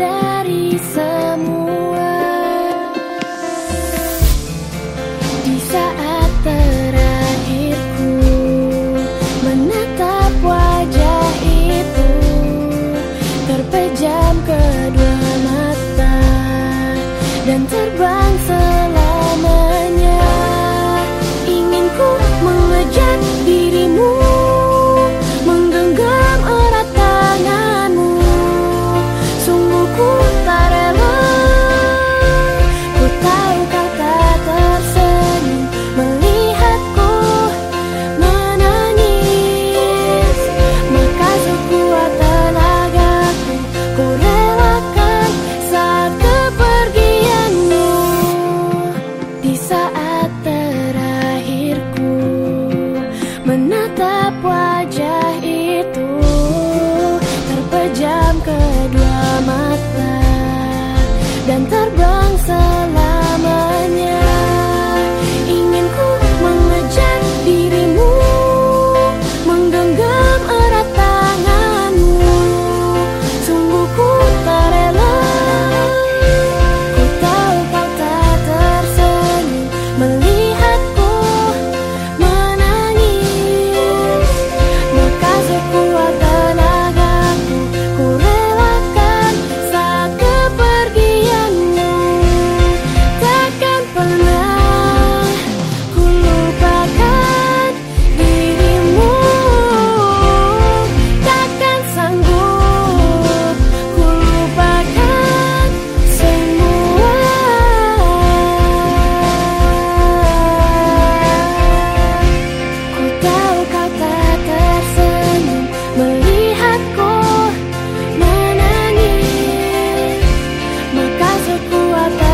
dari semua sekuat